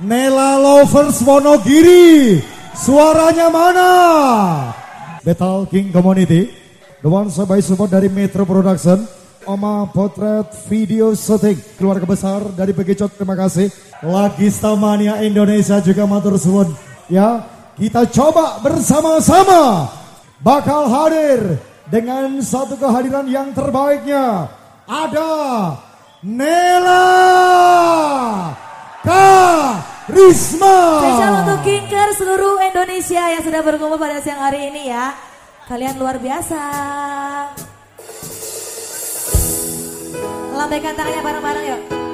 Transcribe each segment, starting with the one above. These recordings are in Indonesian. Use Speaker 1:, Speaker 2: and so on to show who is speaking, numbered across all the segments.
Speaker 1: Nela Lovers Wonogiri. Suaranya mana? Battle King Community. One by support dari Metro Production. Oma Potret Video Shooting. Keluarga besar dari Begecot. Terima kasih. Lagi Stamania Indonesia juga matur suwun. Ya, kita coba bersama-sama bakal hadir dengan satu kehadiran yang terbaiknya. Ada Nela Karisma.
Speaker 2: Spesial untuk Kinker seluruh Indonesia yang sudah berkumpul pada siang hari ini ya. Kalian luar biasa. Lambaikan tangannya bareng-bareng yuk.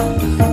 Speaker 2: Thank you.